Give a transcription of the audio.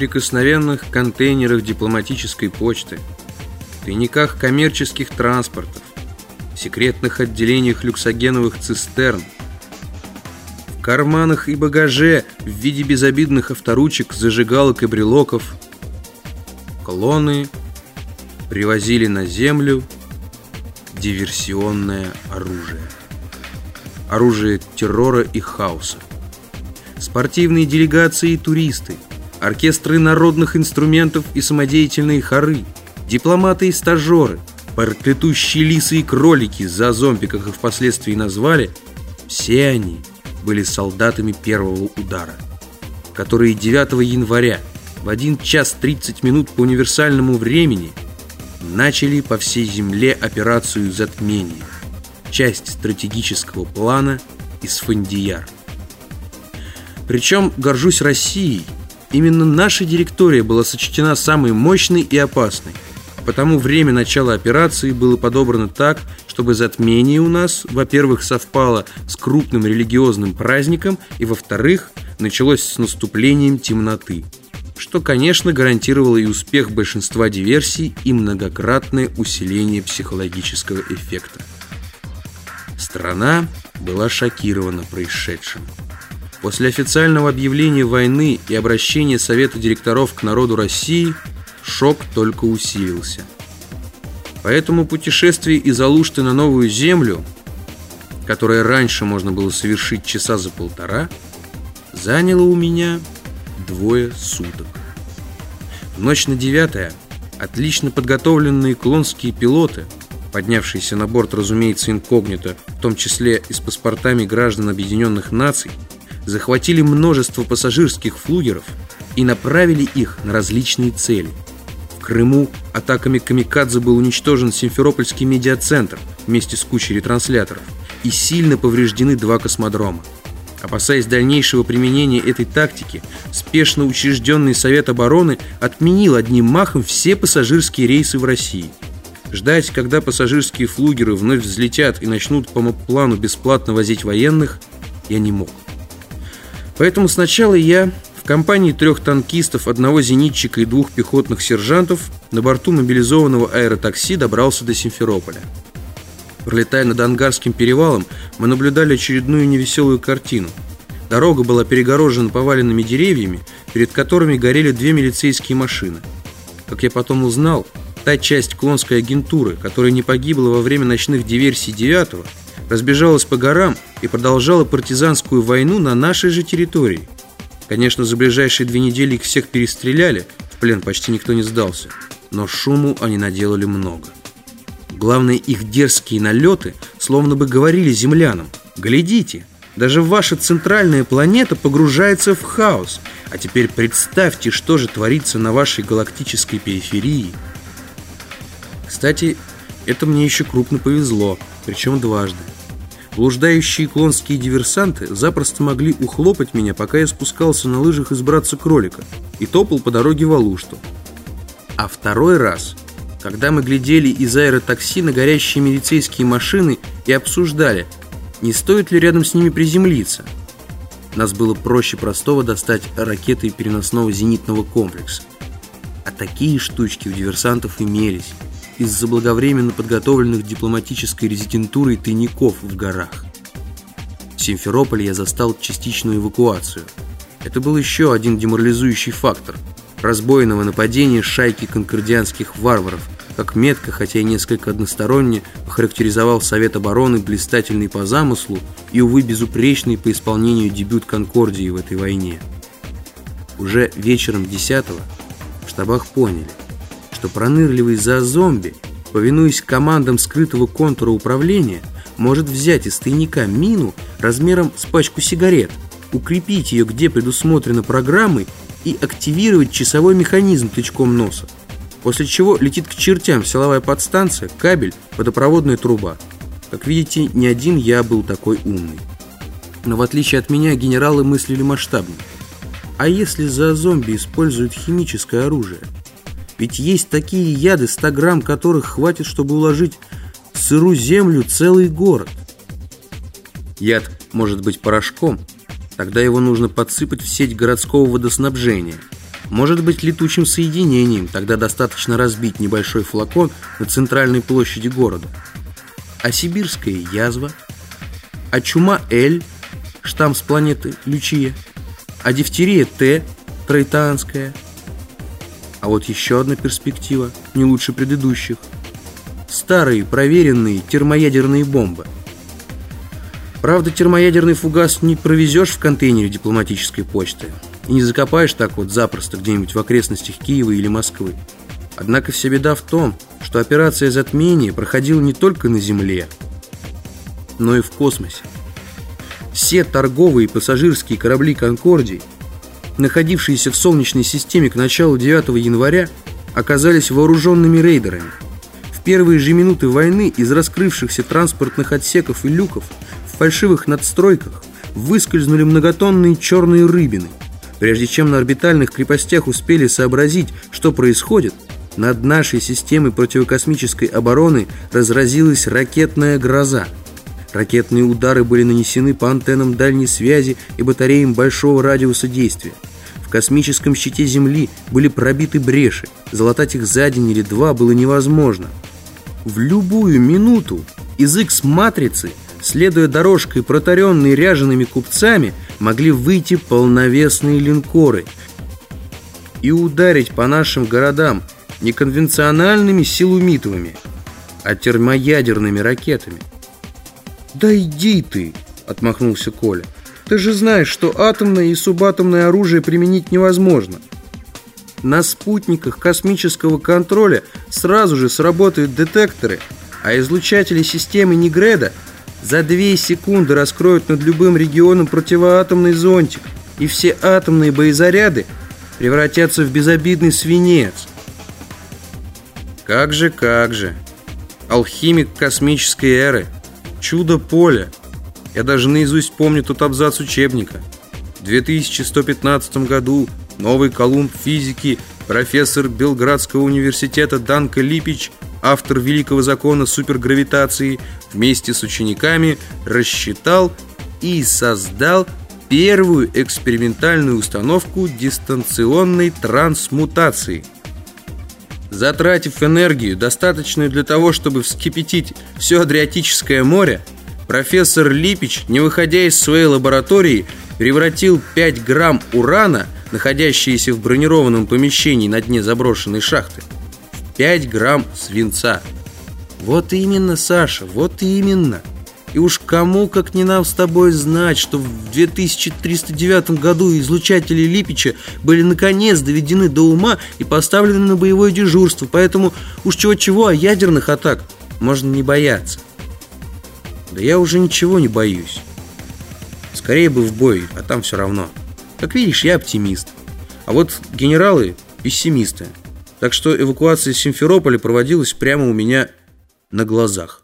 неприкосновенных контейнерах дипломатической почты, тайниках коммерческих транспортов, секретных отделениях люксогеновых цистерн, в карманах и багаже в виде безобидных авторучек, зажигалок и брелоков. Колонны привозили на землю диверсионное оружие. Оружие террора и хаоса. Спортивные делегации и туристы, оркестры народных инструментов и самодеятельные хоры, дипломаты и стажеры, проклятущие лисы и кролики, за зомби, как их впоследствии назвали, все они были солдатами первого удара, которые 9 января в 1 час 30 минут по универсальному времени начали по всей земле операцию затмения, часть стратегического плана из Фандияр. Причем, горжусь Россией, именно наша директория была сочтена самой мощной и опасной, потому время начала операции было подобрано так, чтобы затмение у нас, во-первых, совпало с крупным религиозным праздником, и, во-вторых, началось с наступлением темноты – что, конечно, гарантировало и успех большинства диверсий, и многократное усиление психологического эффекта. Страна была шокирована происшедшим. После официального объявления войны и обращения Совета директоров к народу России шок только усилился. Поэтому путешествие из Алушты на Новую Землю, которое раньше можно было совершить часа за полтора, заняло у меня двое суток. В ночь на девятое отлично подготовленные клонские пилоты, поднявшиеся на борт, разумеется, инкогнито, в том числе и с паспортами граждан Объединенных Наций, захватили множество пассажирских флугеров и направили их на различные цели. В Крыму атаками «Камикадзе» был уничтожен Симферопольский медиацентр вместе с кучей ретрансляторов и сильно повреждены два космодрома. Опасаясь дальнейшего применения этой тактики, спешно учрежденный Совет обороны отменил одним махом все пассажирские рейсы в России. Ждать, когда пассажирские флугеры вновь взлетят и начнут по плану бесплатно возить военных, я не мог. Поэтому сначала я в компании трех танкистов, одного зенитчика и двух пехотных сержантов на борту мобилизованного аэротакси добрался до Симферополя. Пролетая над Ангарским перевалом, мы наблюдали очередную невеселую картину. Дорога была перегорожена поваленными деревьями, перед которыми горели две милицейские машины. Как я потом узнал, та часть клонской агентуры, которая не погибла во время ночных диверсий 9 разбежалась по горам и продолжала партизанскую войну на нашей же территории. Конечно, за ближайшие две недели их всех перестреляли, в плен почти никто не сдался, но шуму они наделали много. Главное, их дерзкие налеты словно бы говорили землянам «Глядите, даже ваша центральная планета погружается в хаос, а теперь представьте, что же творится на вашей галактической периферии». Кстати, это мне еще крупно повезло, причем дважды. Блуждающие клонские диверсанты запросто могли ухлопать меня, пока я спускался на лыжах из братца-кролика и топал по дороге в Алушту. А второй раз когда мы глядели из аэротакси на горящие милицейские машины и обсуждали, не стоит ли рядом с ними приземлиться. Нас было проще простого достать ракеты переносного зенитного комплекса. А такие штучки у диверсантов имелись из заблаговременно подготовленных дипломатической резидентурой тайников в горах. В Симферополе я застал частичную эвакуацию. Это был еще один деморализующий фактор – разбойного нападения шайки конкордианских варваров, как метко, хотя и несколько односторонне, охарактеризовал Совет обороны блистательный по замыслу и, увы, безупречный по исполнению дебют Конкордии в этой войне. Уже вечером 10-го в штабах поняли, что пронырливый за зомби, повинуясь командам скрытого контура управления, может взять из тайника мину размером с пачку сигарет, укрепить ее где предусмотрено программой и активировать часовой механизм тычком носа. После чего летит к чертям силовая подстанция, кабель, водопроводная труба. Как видите, не один я был такой умный. Но в отличие от меня, генералы мыслили масштабно. А если за зомби используют химическое оружие? Ведь есть такие яды, 100 грамм которых хватит, чтобы уложить в сырую землю целый город. Яд может быть порошком, Тогда его нужно подсыпать в сеть городского водоснабжения. может быть летучим соединением, тогда достаточно разбить небольшой флакон на центральной площади города. А сибирская язва? А чума Л, штамм с планеты Лючия? А дифтерия Т, тройтанская? Вот еще одна перспектива, не лучше предыдущих. Старые проверенные термоядерные бомбы. Правда, термоядерный фугас не провезешь в контейнере дипломатической почты и не закопаешь так вот запросто где-нибудь в окрестностях Киева или Москвы. Однако вся беда в том, что операция затмения проходила не только на Земле, но и в космосе. Все торговые и пассажирские корабли «Конкордии», находившиеся в Солнечной системе к началу 9 января, оказались вооруженными рейдерами. В первые же минуты войны из раскрывшихся транспортных отсеков и люков в фальшивых надстройках выскользнули многотонные черные рыбины – Прежде чем на орбитальных крепостях успели сообразить, что происходит, над нашей системой противокосмической обороны разразилась ракетная гроза. Ракетные удары были нанесены по антеннам дальней связи и батареям большого радиуса действия. В космическом щите Земли были пробиты бреши, залатать их за день или два было невозможно. В любую минуту из X-матрицы следуя дорожкой, протаренной ряжеными купцами, могли выйти полновесные линкоры и ударить по нашим городам не конвенциональными силумитовыми, а термоядерными ракетами. «Да иди ты!» — отмахнулся Коля. «Ты же знаешь, что атомное и субатомное оружие применить невозможно. На спутниках космического контроля сразу же сработают детекторы, а излучатели системы Нигреда — за две секунды раскроют над любым регионом противоатомный зонтик, и все атомные боезаряды превратятся в безобидный свинец. Как же, как же. Алхимик космической эры. Чудо поля. Я даже наизусть помню тот абзац учебника. В 2115 году новый Колумб физики, профессор Белградского университета Данка Липич автор великого закона супергравитации, вместе с учениками рассчитал и создал первую экспериментальную установку дистанционной трансмутации. Затратив энергию, достаточную для того, чтобы вскипятить все Адриатическое море, профессор Липич, не выходя из своей лаборатории, превратил 5 грамм урана, находящиеся в бронированном помещении на дне заброшенной шахты, 5 грамм свинца. Вот именно, Саша, вот именно. И уж кому, как не нам с тобой знать, что в 2309 году излучатели Липича были наконец доведены до ума и поставлены на боевое дежурство, поэтому уж чего-чего, а ядерных атак можно не бояться. Да я уже ничего не боюсь. Скорее бы в бой, а там все равно. Как видишь, я оптимист. А вот генералы пессимисты. Так что эвакуация Симферополя проводилась прямо у меня на глазах.